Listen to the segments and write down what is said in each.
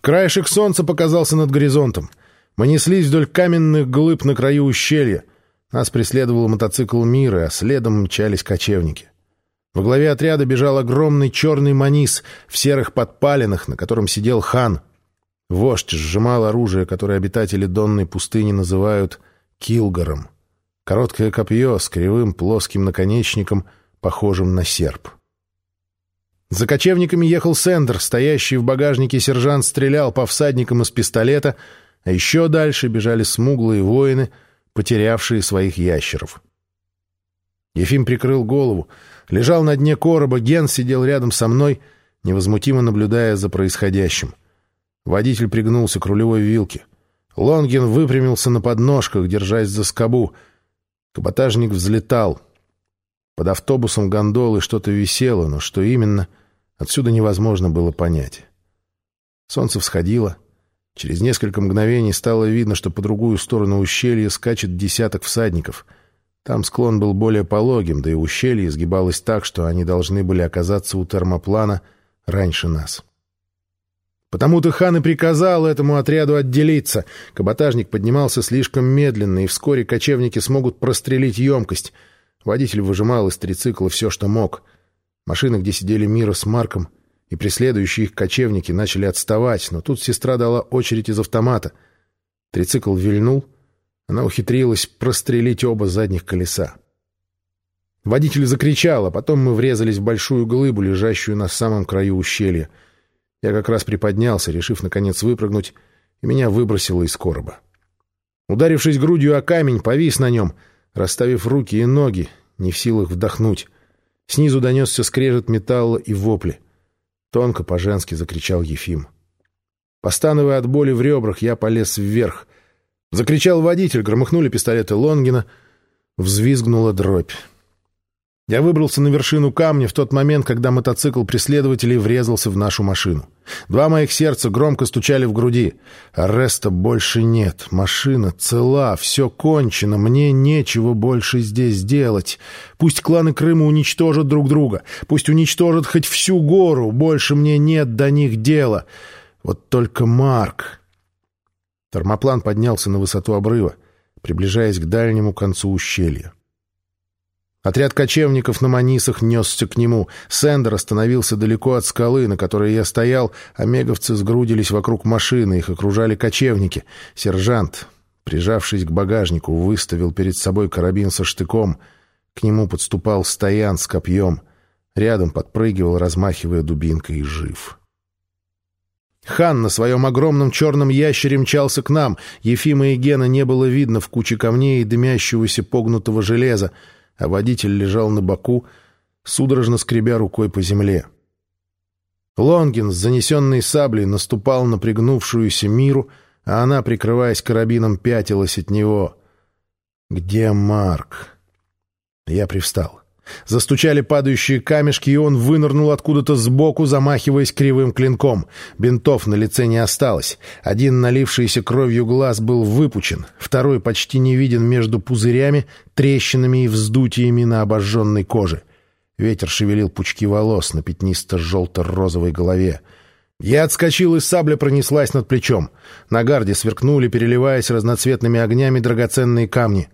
Краешек солнца показался над горизонтом. Мы неслись вдоль каменных глыб на краю ущелья. Нас преследовал мотоцикл мира, а следом мчались кочевники. Во главе отряда бежал огромный черный манис в серых подпалинах, на котором сидел хан. Вождь сжимал оружие, которое обитатели Донной пустыни называют килгаром. Короткое копье с кривым плоским наконечником, похожим на серп. За кочевниками ехал Сендер, стоящий в багажнике сержант стрелял по всадникам из пистолета, а еще дальше бежали смуглые воины, потерявшие своих ящеров. Ефим прикрыл голову, лежал на дне короба, Ген сидел рядом со мной, невозмутимо наблюдая за происходящим. Водитель пригнулся к рулевой вилке. Лонгин выпрямился на подножках, держась за скобу. Каботажник взлетал. Под автобусом гондолы что-то висело, но что именно, отсюда невозможно было понять. Солнце всходило. Через несколько мгновений стало видно, что по другую сторону ущелья скачет десяток всадников — там склон был более пологим, да и ущелье изгибалось так, что они должны были оказаться у термоплана раньше нас. Потому-то хан и приказал этому отряду отделиться. Каботажник поднимался слишком медленно, и вскоре кочевники смогут прострелить емкость. Водитель выжимал из трицикла все, что мог. Машины, где сидели Мира с Марком, и преследующие их кочевники начали отставать, но тут сестра дала очередь из автомата. Трицикл вильнул — она ухитрилась прострелить оба задних колеса. Водитель закричал, а потом мы врезались в большую глыбу, лежащую на самом краю ущелья. Я как раз приподнялся, решив наконец выпрыгнуть, и меня выбросило из короба. Ударившись грудью о камень, повис на нем, расставив руки и ноги, не в силах вдохнуть. Снизу донесся скрежет металла и вопли. Тонко по-женски закричал Ефим. Постановая от боли в ребрах, я полез вверх. Закричал водитель, громыхнули пистолеты Лонгина, взвизгнула дробь. Я выбрался на вершину камня в тот момент, когда мотоцикл преследователей врезался в нашу машину. Два моих сердца громко стучали в груди. Ареста больше нет. Машина цела, все кончено. Мне нечего больше здесь делать. Пусть кланы Крыма уничтожат друг друга. Пусть уничтожат хоть всю гору. Больше мне нет до них дела. Вот только Марк... Термоплан поднялся на высоту обрыва, приближаясь к дальнему концу ущелья. Отряд кочевников на манисах несся к нему. Сендер остановился далеко от скалы, на которой я стоял, а меговцы сгрудились вокруг машины, их окружали кочевники. Сержант, прижавшись к багажнику, выставил перед собой карабин со штыком. К нему подступал стоян с копьем. Рядом подпрыгивал, размахивая дубинкой, и жив. Хан на своем огромном черном ящере мчался к нам. Ефима и Гена не было видно в куче камней и дымящегося погнутого железа, а водитель лежал на боку, судорожно скребя рукой по земле. Лонгин с занесенной саблей наступал на пригнувшуюся миру, а она, прикрываясь карабином, пятилась от него. «Где Марк?» Я привстал. Застучали падающие камешки, и он вынырнул откуда-то сбоку, замахиваясь кривым клинком. Бинтов на лице не осталось. Один налившийся кровью глаз был выпучен, второй почти не виден между пузырями, трещинами и вздутиями на обожженной коже. Ветер шевелил пучки волос на пятнисто-желто-розовой голове. Я отскочил, и сабля пронеслась над плечом. На гарде сверкнули, переливаясь разноцветными огнями драгоценные камни.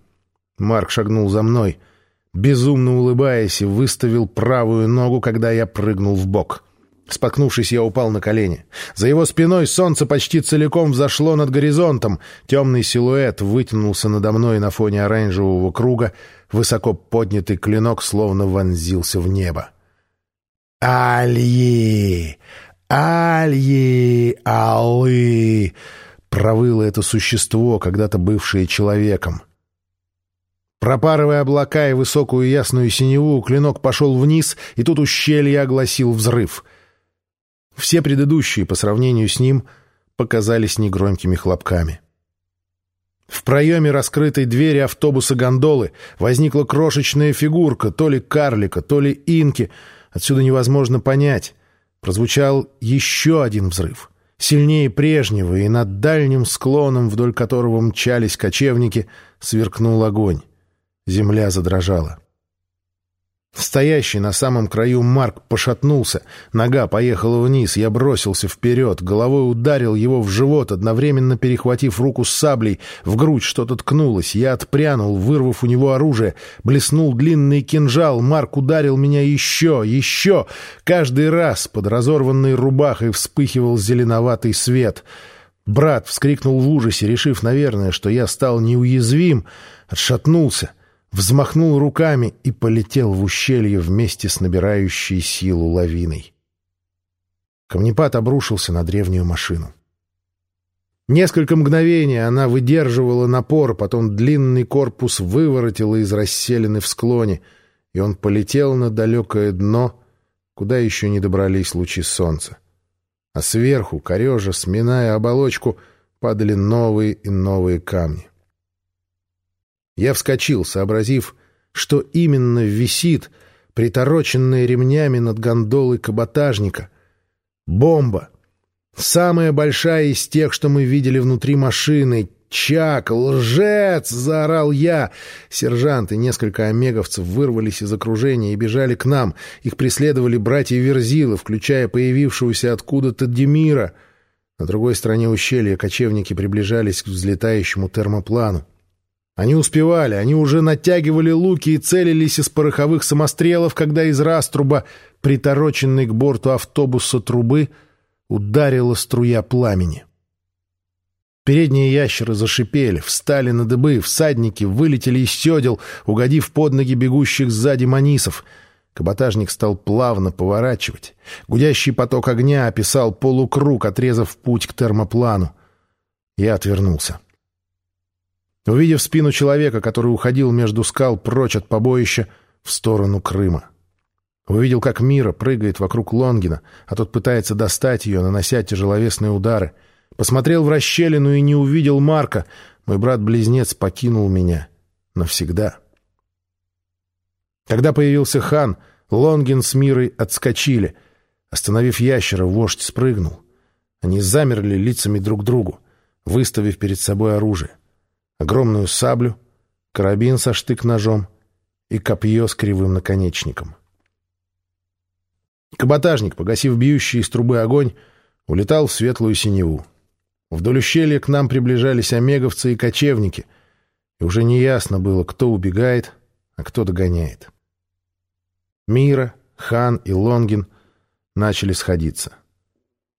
Марк шагнул за мной — безумно улыбаясь, выставил правую ногу, когда я прыгнул в бок. Споткнувшись, я упал на колени. За его спиной солнце почти целиком взошло над горизонтом. Темный силуэт вытянулся надо мной на фоне оранжевого круга. Высоко поднятый клинок словно вонзился в небо. «Альи! Альи! Алы!» Провыло это существо, когда-то бывшее человеком. Пропарывая облака и высокую ясную синеву, клинок пошел вниз, и тут ущелье огласил взрыв. Все предыдущие, по сравнению с ним, показались негромкими хлопками. В проеме раскрытой двери автобуса гондолы возникла крошечная фигурка, то ли карлика, то ли инки. Отсюда невозможно понять. Прозвучал еще один взрыв. Сильнее прежнего, и над дальним склоном, вдоль которого мчались кочевники, сверкнул огонь. Земля задрожала. Стоящий на самом краю Марк пошатнулся, нога поехала вниз, я бросился вперед, головой ударил его в живот, одновременно перехватив руку с саблей, в грудь что-то ткнулось, я отпрянул, вырвав у него оружие, блеснул длинный кинжал, Марк ударил меня еще, еще, каждый раз под разорванной рубахой вспыхивал зеленоватый свет. Брат вскрикнул в ужасе, решив, наверное, что я стал неуязвим, отшатнулся взмахнул руками и полетел в ущелье вместе с набирающей силу лавиной. Камнепад обрушился на древнюю машину. Несколько мгновений она выдерживала напор, потом длинный корпус выворотило из расселены в склоне, и он полетел на далекое дно, куда еще не добрались лучи солнца. А сверху, корежа, сминая оболочку, падали новые и новые камни. Я вскочил, сообразив, что именно висит, притороченная ремнями над гондолой каботажника. Бомба! Самая большая из тех, что мы видели внутри машины. «Чак! Лжец!» — заорал я. Сержант и несколько омеговцев вырвались из окружения и бежали к нам. Их преследовали братья Верзилы, включая появившегося откуда-то Демира. На другой стороне ущелья кочевники приближались к взлетающему термоплану. Они успевали, они уже натягивали луки и целились из пороховых самострелов, когда из раструба, притороченной к борту автобуса трубы, ударила струя пламени. Передние ящеры зашипели, встали на дыбы, всадники вылетели из седел, угодив под ноги бегущих сзади манисов. Каботажник стал плавно поворачивать. Гудящий поток огня описал полукруг, отрезав путь к термоплану. Я отвернулся. Увидев спину человека, который уходил между скал прочь от побоища в сторону Крыма. Увидел, как Мира прыгает вокруг Лонгина, а тот пытается достать ее, нанося тяжеловесные удары. Посмотрел в расщелину и не увидел Марка. Мой брат-близнец покинул меня. Навсегда. Когда появился хан, Лонгин с Мирой отскочили. Остановив ящера, вождь спрыгнул. Они замерли лицами друг к другу, выставив перед собой оружие огромную саблю, карабин со штык-ножом и копье с кривым наконечником. Каботажник, погасив бьющий из трубы огонь, улетал в светлую синеву. Вдоль ущелья к нам приближались омеговцы и кочевники, и уже неясно было, кто убегает, а кто догоняет. Мира, Хан и Лонгин начали сходиться.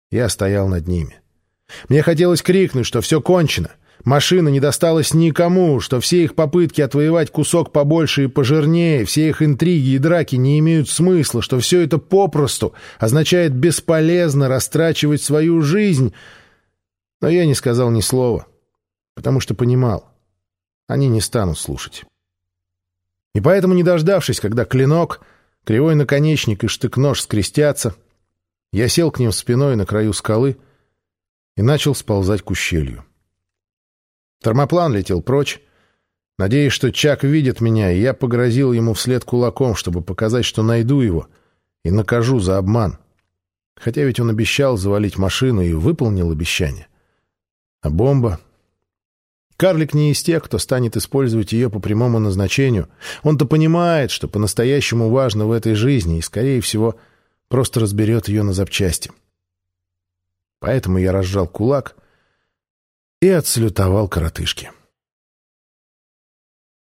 Я стоял над ними. Мне хотелось крикнуть, что все кончено — Машина не досталась никому, что все их попытки отвоевать кусок побольше и пожирнее, все их интриги и драки не имеют смысла, что все это попросту означает бесполезно растрачивать свою жизнь. Но я не сказал ни слова, потому что понимал, они не станут слушать. И поэтому, не дождавшись, когда клинок, кривой наконечник и штык-нож скрестятся, я сел к ним спиной на краю скалы и начал сползать к ущелью. Термоплан летел прочь. Надеясь, что Чак видит меня, и я погрозил ему вслед кулаком, чтобы показать, что найду его и накажу за обман. Хотя ведь он обещал завалить машину и выполнил обещание. А бомба... Карлик не из тех, кто станет использовать ее по прямому назначению. Он-то понимает, что по-настоящему важно в этой жизни, и, скорее всего, просто разберет ее на запчасти. Поэтому я разжал кулак — и отслютовал коротышке.